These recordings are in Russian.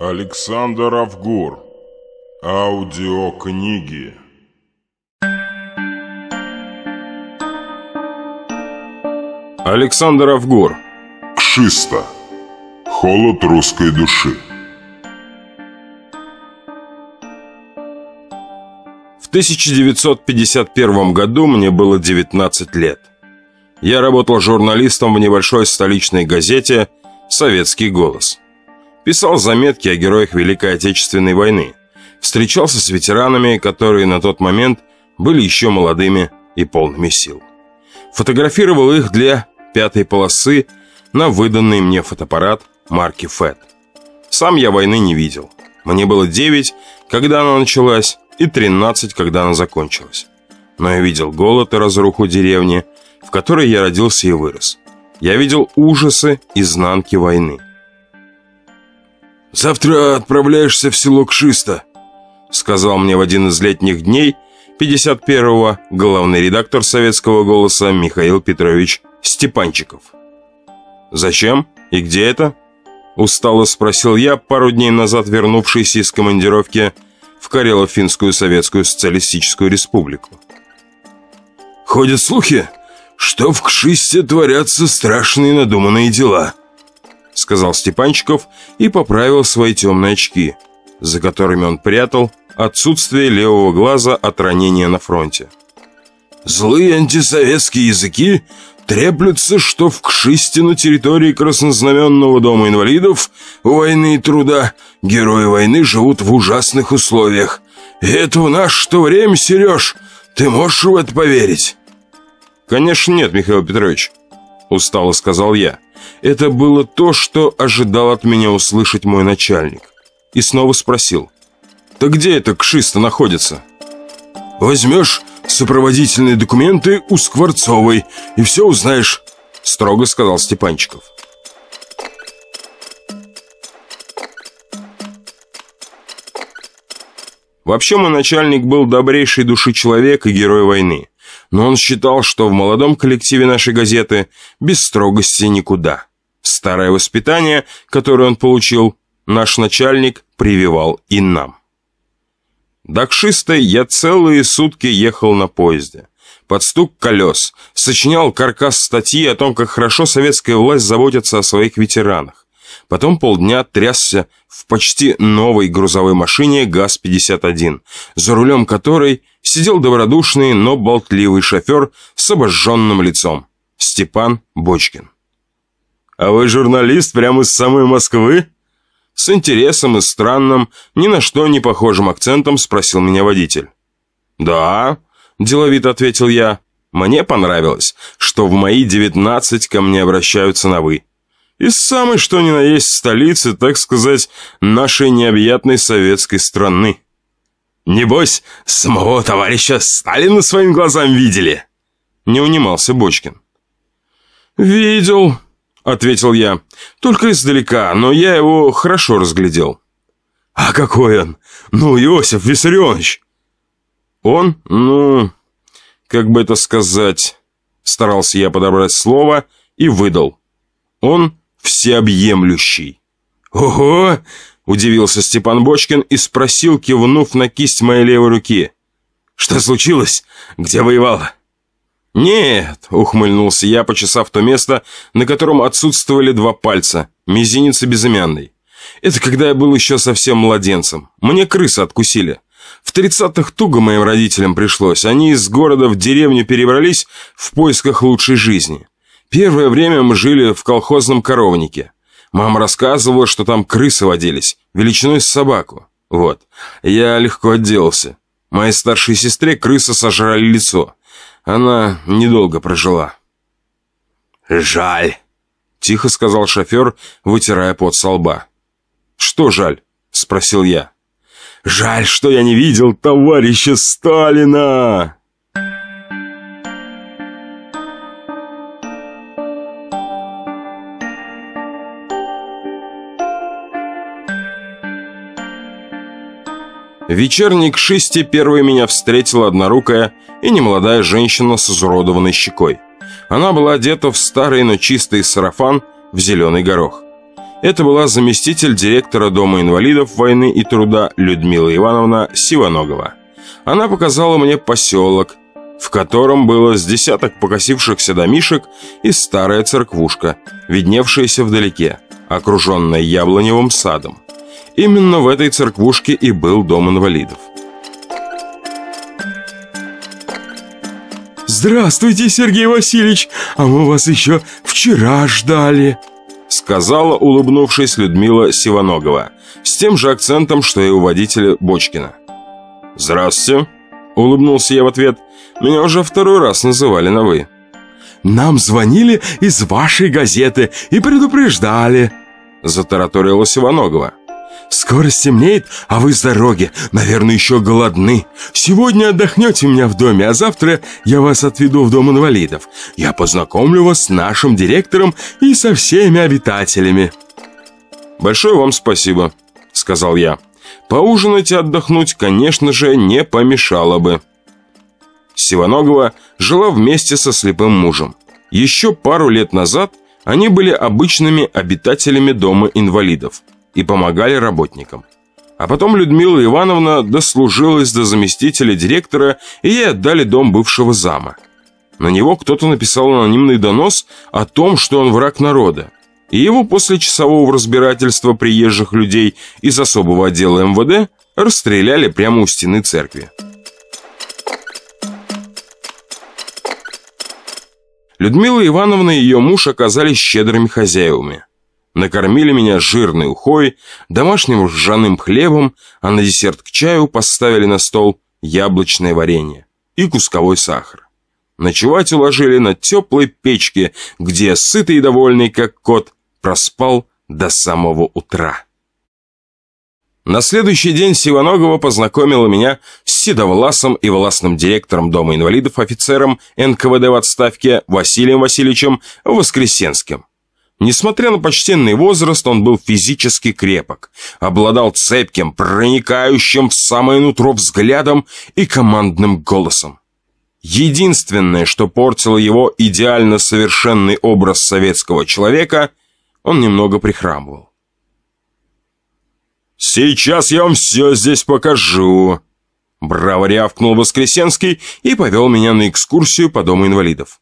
Александр Авгур. Аудиокниги. Александр Авгур. Кшиста. Холод русской души. 1951 году мне было 19 лет. Я работал журналистом в небольшой столичной газете «Советский голос». Писал заметки о героях Великой Отечественной войны. Встречался с ветеранами, которые на тот момент были еще молодыми и полными сил. Фотографировал их для пятой полосы на выданный мне фотоаппарат марки FED. Сам я войны не видел. Мне было 9, когда она началась, и 13, когда она закончилась. Но я видел голод и разруху деревни, в которой я родился и вырос. Я видел ужасы изнанки войны. «Завтра отправляешься в село Кшиста», сказал мне в один из летних дней 51-го главный редактор «Советского голоса» Михаил Петрович Степанчиков. «Зачем? И где это?» Устало спросил я, пару дней назад вернувшийся из командировки в Карело-Финскую Советскую Социалистическую Республику. «Ходят слухи, что в Кшисте творятся страшные надуманные дела», сказал Степанчиков и поправил свои темные очки, за которыми он прятал отсутствие левого глаза от ранения на фронте. Злые антисоветские языки треплются, что в Кшисте на территории Краснознаменного дома инвалидов войны и труда герои войны живут в ужасных условиях. И это в наше-то время, Сереж, ты можешь в это поверить? Конечно нет, Михаил Петрович, устало сказал я. Это было то, что ожидал от меня услышать мой начальник. И снова спросил. «Так где это Кшиста находится?» «Возьмешь сопроводительные документы у Скворцовой и все узнаешь», строго сказал Степанчиков. Вообще мой начальник был добрейшей души человек и герой войны. Но он считал, что в молодом коллективе нашей газеты без строгости никуда. Старое воспитание, которое он получил, наш начальник прививал и нам. До я целые сутки ехал на поезде. Под стук колес сочинял каркас статьи о том, как хорошо советская власть заботится о своих ветеранах. Потом полдня трясся в почти новой грузовой машине ГАЗ-51, за рулем которой сидел добродушный, но болтливый шофер с обожженным лицом. Степан Бочкин. «А вы журналист прямо из самой Москвы?» С интересом и странным, ни на что не похожим акцентом спросил меня водитель. «Да», – деловито ответил я, – «мне понравилось, что в мои девятнадцать ко мне обращаются на «вы». Из самой что ни на есть столицы, так сказать, нашей необъятной советской страны. Небось, самого товарища Сталина своим глазам видели?» Не унимался Бочкин. «Видел», — ответил я. «Только издалека, но я его хорошо разглядел». «А какой он? Ну, Иосиф Виссарионович!» «Он? Ну, как бы это сказать...» Старался я подобрать слово и выдал. «Он всеобъемлющий». «Ого!» — удивился Степан Бочкин и спросил, кивнув на кисть моей левой руки. «Что случилось? Где воевала?» «Нет», — ухмыльнулся я, почесав то место, на котором отсутствовали два пальца, мизинец и безымянный. «Это когда я был еще совсем младенцем. Мне крысы откусили. В тридцатых туго моим родителям пришлось. Они из города в деревню перебрались в поисках лучшей жизни. Первое время мы жили в колхозном коровнике. Мама рассказывала, что там крысы водились, величиной с собаку. Вот. Я легко отделался. Моей старшей сестре крысы сожрали лицо. Она недолго прожила. «Жаль», — тихо сказал шофер, вытирая пот со лба. «Что жаль?» — спросил я. «Жаль, что я не видел товарища Сталина!» Вечерней к шести первой меня встретила однорукая и немолодая женщина с изуродованной щекой. Она была одета в старый, но чистый сарафан в зеленый горох. Это была заместитель директора Дома инвалидов войны и труда Людмила Ивановна Сивоногова. Она показала мне поселок, в котором было с десяток покосившихся домишек и старая церквушка, видневшаяся вдалеке, окруженная яблоневым садом. Именно в этой церквушке и был дом инвалидов. «Здравствуйте, Сергей Васильевич! А мы вас еще вчера ждали!» Сказала, улыбнувшись, Людмила Сивоногова С тем же акцентом, что и у водителя Бочкина «Здравствуйте!» Улыбнулся я в ответ Меня уже второй раз называли на «вы» «Нам звонили из вашей газеты и предупреждали!» Затараторила Сивоногова Скоро стемнеет, а вы с дороги. Наверное, еще голодны. Сегодня отдохнете у меня в доме, а завтра я вас отведу в дом инвалидов. Я познакомлю вас с нашим директором и со всеми обитателями». «Большое вам спасибо», — сказал я. «Поужинать и отдохнуть, конечно же, не помешало бы». Сивоногова жила вместе со слепым мужем. Еще пару лет назад они были обычными обитателями дома инвалидов – и помогали работникам. А потом Людмила Ивановна дослужилась до заместителя директора, и ей отдали дом бывшего зама. На него кто-то написал анонимный донос о том, что он враг народа, и его после часового разбирательства приезжих людей из особого отдела МВД расстреляли прямо у стены церкви. Людмила Ивановна и ее муж оказались щедрыми хозяевами. Накормили меня жирной ухой, домашним ржаным хлебом, а на десерт к чаю поставили на стол яблочное варенье и кусковой сахар. Ночевать уложили на теплой печке, где, сытый и довольный, как кот, проспал до самого утра. На следующий день Сивоногова познакомила меня с седовласым и властным директором Дома инвалидов офицером НКВД в отставке Василием Васильевичем Воскресенским. Несмотря на почтенный возраст, он был физически крепок, обладал цепким, проникающим в самое нутро взглядом и командным голосом. Единственное, что портило его идеально совершенный образ советского человека, он немного прихрамывал. «Сейчас я вам все здесь покажу!» Браво рявкнул Воскресенский и повел меня на экскурсию по Дому инвалидов.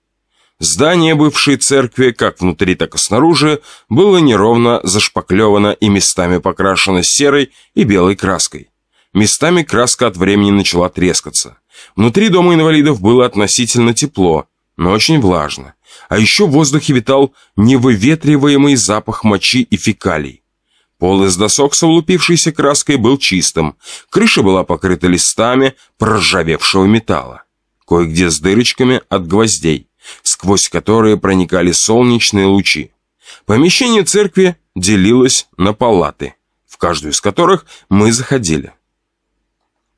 Здание бывшей церкви, как внутри, так и снаружи, было неровно зашпаклевано и местами покрашено серой и белой краской. Местами краска от времени начала трескаться. Внутри дома инвалидов было относительно тепло, но очень влажно. А еще в воздухе витал невыветриваемый запах мочи и фекалий. Пол из досок с облупившейся краской был чистым. Крыша была покрыта листами проржавевшего металла. Кое-где с дырочками от гвоздей сквозь которые проникали солнечные лучи. Помещение церкви делилось на палаты, в каждую из которых мы заходили.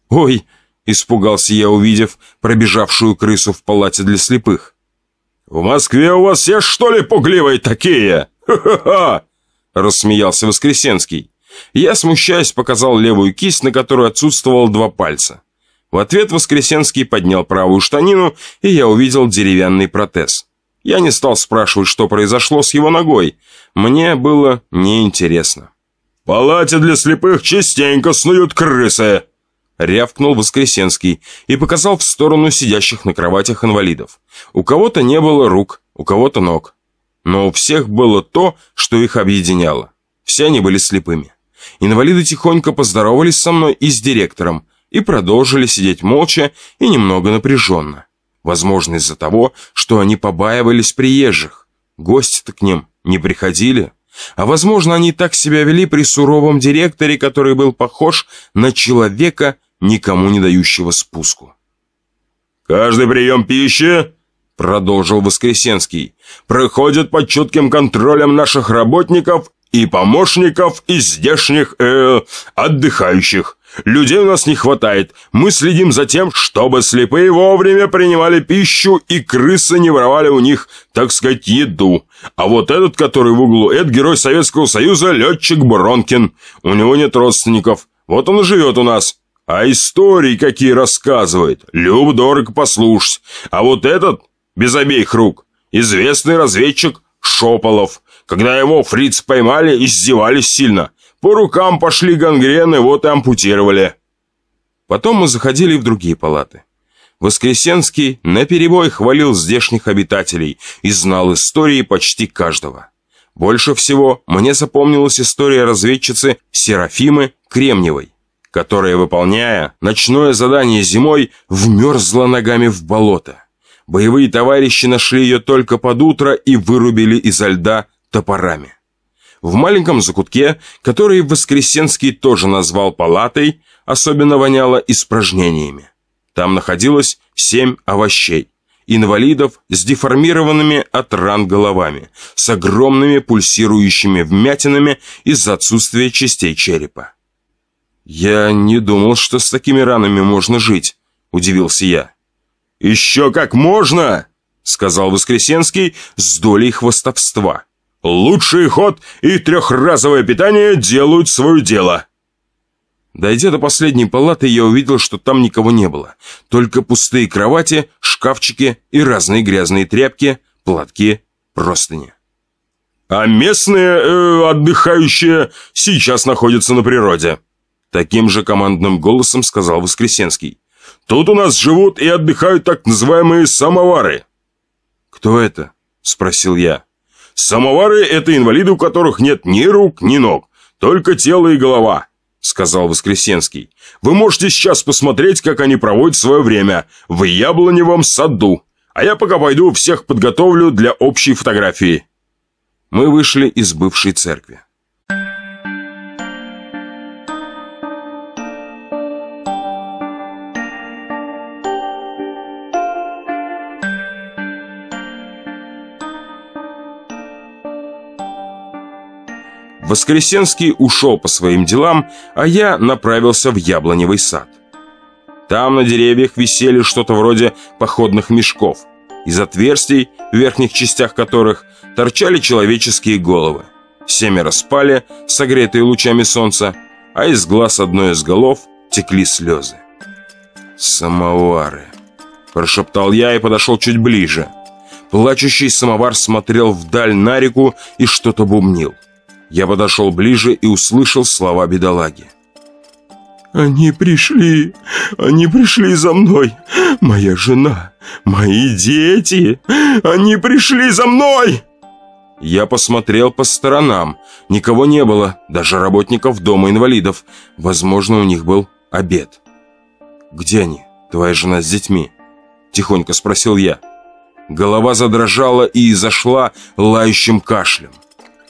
«Ой!» – испугался я, увидев пробежавшую крысу в палате для слепых. «В Москве у вас все, что ли, пугливые такие? Ха-ха-ха!» – рассмеялся Воскресенский. Я, смущаясь, показал левую кисть, на которой отсутствовало два пальца. В ответ Воскресенский поднял правую штанину, и я увидел деревянный протез. Я не стал спрашивать, что произошло с его ногой. Мне было неинтересно. «В палате для слепых частенько снуют крысы!» Рявкнул Воскресенский и показал в сторону сидящих на кроватях инвалидов. У кого-то не было рук, у кого-то ног. Но у всех было то, что их объединяло. Все они были слепыми. Инвалиды тихонько поздоровались со мной и с директором, и продолжили сидеть молча и немного напряженно. Возможно, из-за того, что они побаивались приезжих. Гости-то к ним не приходили. А возможно, они так себя вели при суровом директоре, который был похож на человека, никому не дающего спуску. «Каждый прием пищи — продолжил Воскресенский, — проходит под чутким контролем наших работников и помощников из здешних э, отдыхающих. Людей у нас не хватает. Мы следим за тем, чтобы слепые вовремя принимали пищу и крысы не воровали у них, так сказать, еду. А вот этот, который в углу, это герой Советского Союза, летчик Бронкин. У него нет родственников. Вот он и живет у нас. А истории какие рассказывает, люб дорого послушать. А вот этот, без обеих рук, известный разведчик Шополов. Когда его фриц поймали, издевались сильно. По рукам пошли гангрены, вот и ампутировали. Потом мы заходили в другие палаты. Воскресенский наперебой хвалил здешних обитателей и знал истории почти каждого. Больше всего мне запомнилась история разведчицы Серафимы Кремниевой, которая, выполняя ночное задание зимой, вмерзла ногами в болото. Боевые товарищи нашли ее только под утро и вырубили изо льда топорами. В маленьком закутке, который Воскресенский тоже назвал палатой, особенно воняло испражнениями. Там находилось семь овощей, инвалидов с деформированными от ран головами, с огромными пульсирующими вмятинами из-за отсутствия частей черепа. «Я не думал, что с такими ранами можно жить», – удивился я. «Еще как можно!» – сказал Воскресенский с долей хвостовства. «Лучший ход и трехразовое питание делают свое дело». Дойдя до последней палаты, я увидел, что там никого не было. Только пустые кровати, шкафчики и разные грязные тряпки, платки, простыни. «А местные э, отдыхающие сейчас находятся на природе», таким же командным голосом сказал Воскресенский. «Тут у нас живут и отдыхают так называемые самовары». «Кто это?» – спросил я. «Самовары – это инвалиды, у которых нет ни рук, ни ног, только тело и голова сказал Воскресенский. «Вы можете сейчас посмотреть, как они проводят свое время в яблоневом саду, а я пока пойду всех подготовлю для общей фотографии». Мы вышли из бывшей церкви. Воскресенский ушел по своим делам, а я направился в яблоневый сад. Там на деревьях висели что-то вроде походных мешков, из отверстий, в верхних частях которых торчали человеческие головы. Семеро спали, согретые лучами солнца, а из глаз одной из голов текли слезы. «Самовары!» – прошептал я и подошел чуть ближе. Плачущий самовар смотрел вдаль на реку и что-то бумнил. Я подошел ближе и услышал слова бедолаги. «Они пришли! Они пришли за мной! Моя жена! Мои дети! Они пришли за мной!» Я посмотрел по сторонам. Никого не было, даже работников дома инвалидов. Возможно, у них был обед. «Где они, твоя жена с детьми?» Тихонько спросил я. Голова задрожала и зашла лающим кашлем.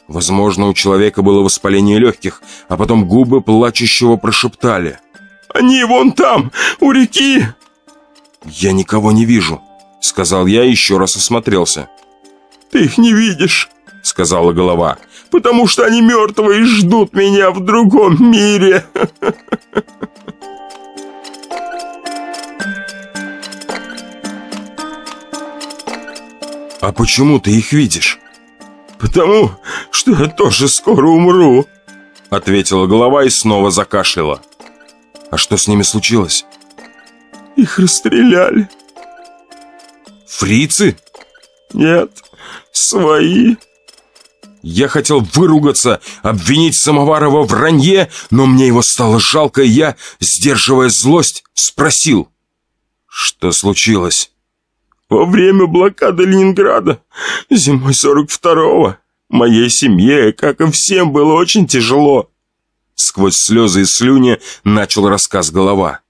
Возможно, у человека было воспаление легких, а потом губы плачущего прошептали. «Они вон там, у реки!» «Я никого не вижу», — сказал я и еще раз осмотрелся. «Ты их не видишь», — сказала голова, «потому что они мертвые и ждут меня в другом мире». «А почему ты их видишь?» «Потому что я тоже скоро умру», — ответила голова и снова закашляла. «А что с ними случилось?» «Их расстреляли». «Фрицы?» «Нет, свои». Я хотел выругаться, обвинить Самоварова в вранье, но мне его стало жалко, и я, сдерживая злость, спросил. «Что случилось?» Во время блокады Ленинграда, зимой 42-го, моей семье, как и всем, было очень тяжело. Сквозь слезы и слюни начал рассказ голова.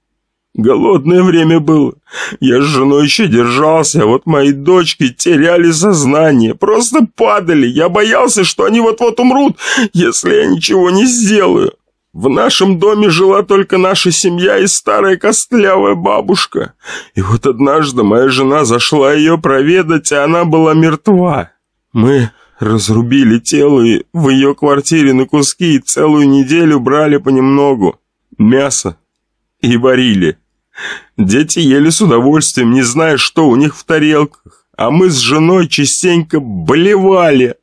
Голодное время было. Я с женой еще держался, а вот мои дочки теряли сознание, просто падали. Я боялся, что они вот-вот умрут, если я ничего не сделаю. В нашем доме жила только наша семья и старая костлявая бабушка. И вот однажды моя жена зашла ее проведать, и она была мертва. Мы разрубили тело и в ее квартире на куски и целую неделю брали понемногу мясо и варили. Дети ели с удовольствием, не зная, что у них в тарелках, а мы с женой частенько болевали.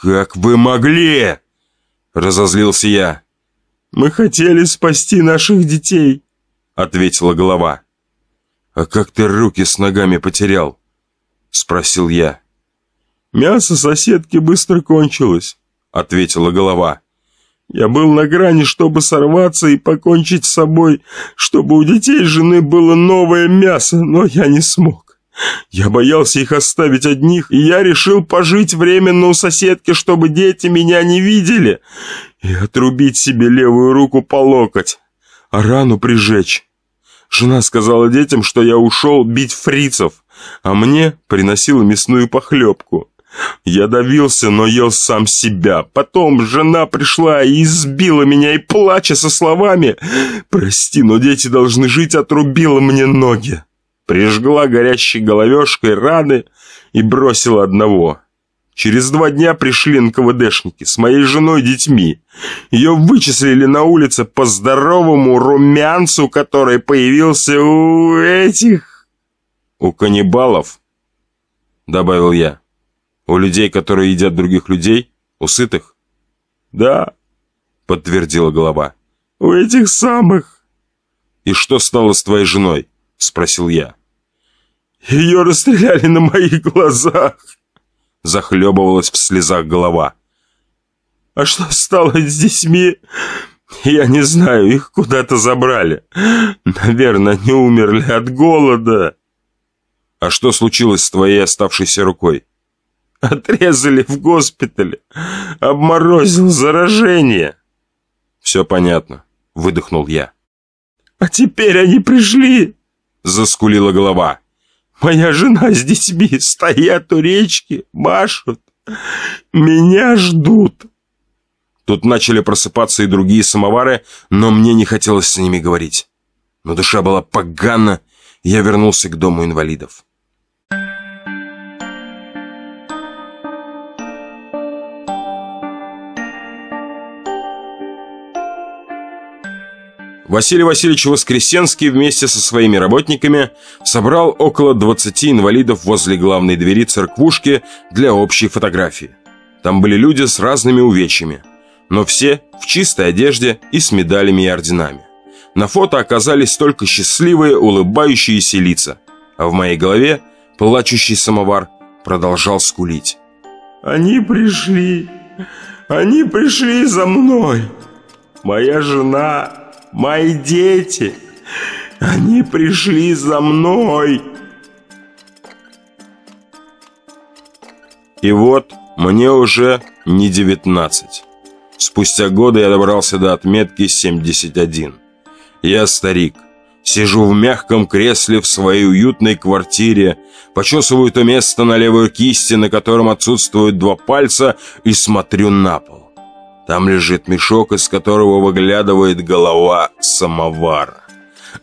«Как вы могли?» Разозлился я. Мы хотели спасти наших детей», — ответила голова. «А как ты руки с ногами потерял?» — спросил я. «Мясо соседки быстро кончилось», — ответила голова. «Я был на грани, чтобы сорваться и покончить с собой, чтобы у детей жены было новое мясо, но я не смог. Я боялся их оставить одних, и я решил пожить временно у соседки, чтобы дети меня не видели, и отрубить себе левую руку по локоть, а рану прижечь. Жена сказала детям, что я ушел бить фрицев, а мне приносила мясную похлебку. Я давился, но ел сам себя. Потом жена пришла и избила меня, и, плача со словами «Прости, но дети должны жить», отрубила мне ноги. Прижгла горящей головешкой раны и бросила одного. Через два дня пришли НКВДшники с моей женой и детьми. Ее вычислили на улице по здоровому румянцу, который появился у этих... У каннибалов, добавил я. У людей, которые едят других людей? У сытых? Да, подтвердила голова. У этих самых. И что стало с твоей женой? Спросил я. Ее расстреляли на моих глазах. Захлебывалась в слезах голова. А что стало с детьми? Я не знаю, их куда-то забрали. Наверное, они умерли от голода. А что случилось с твоей оставшейся рукой? Отрезали в госпитале. Обморозил заражение. Все понятно, выдохнул я. А теперь они пришли, заскулила голова. Моя жена с детьми стоят у речки, машут. Меня ждут. Тут начали просыпаться и другие самовары, но мне не хотелось с ними говорить. Но душа была погана, я вернулся к дому инвалидов. Василий Васильевич Воскресенский вместе со своими работниками собрал около 20 инвалидов возле главной двери церквушки для общей фотографии. Там были люди с разными увечьями, но все в чистой одежде и с медалями и орденами. На фото оказались только счастливые, улыбающиеся лица, а в моей голове плачущий самовар продолжал скулить. «Они пришли! Они пришли за мной! Моя жена мои дети, они пришли за мной. И вот мне уже не 19. Спустя годы я добрался до отметки 71. Я старик. Сижу в мягком кресле в своей уютной квартире, почесываю то место на левой кисти, на котором отсутствуют два пальца, и смотрю на пол. Там лежит мешок, из которого выглядывает голова самовара.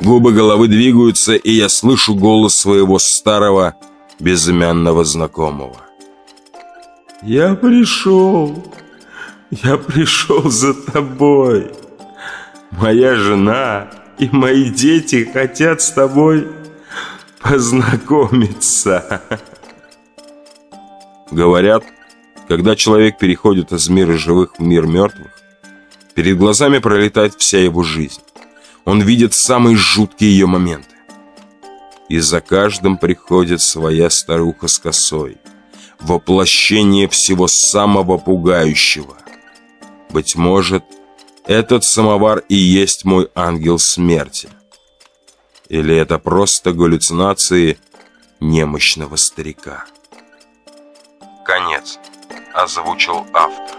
Губы головы двигаются, и я слышу голос своего старого безымянного знакомого. «Я пришел, я пришел за тобой. Моя жена и мои дети хотят с тобой познакомиться». Говорят, когда человек переходит из мира живых в мир мертвых, перед глазами пролетает вся его жизнь. Он видит самые жуткие ее моменты. И за каждым приходит своя старуха с косой, воплощение всего самого пугающего. Быть может, этот самовар и есть мой ангел смерти. Или это просто галлюцинации немощного старика. Конец озвучил автор.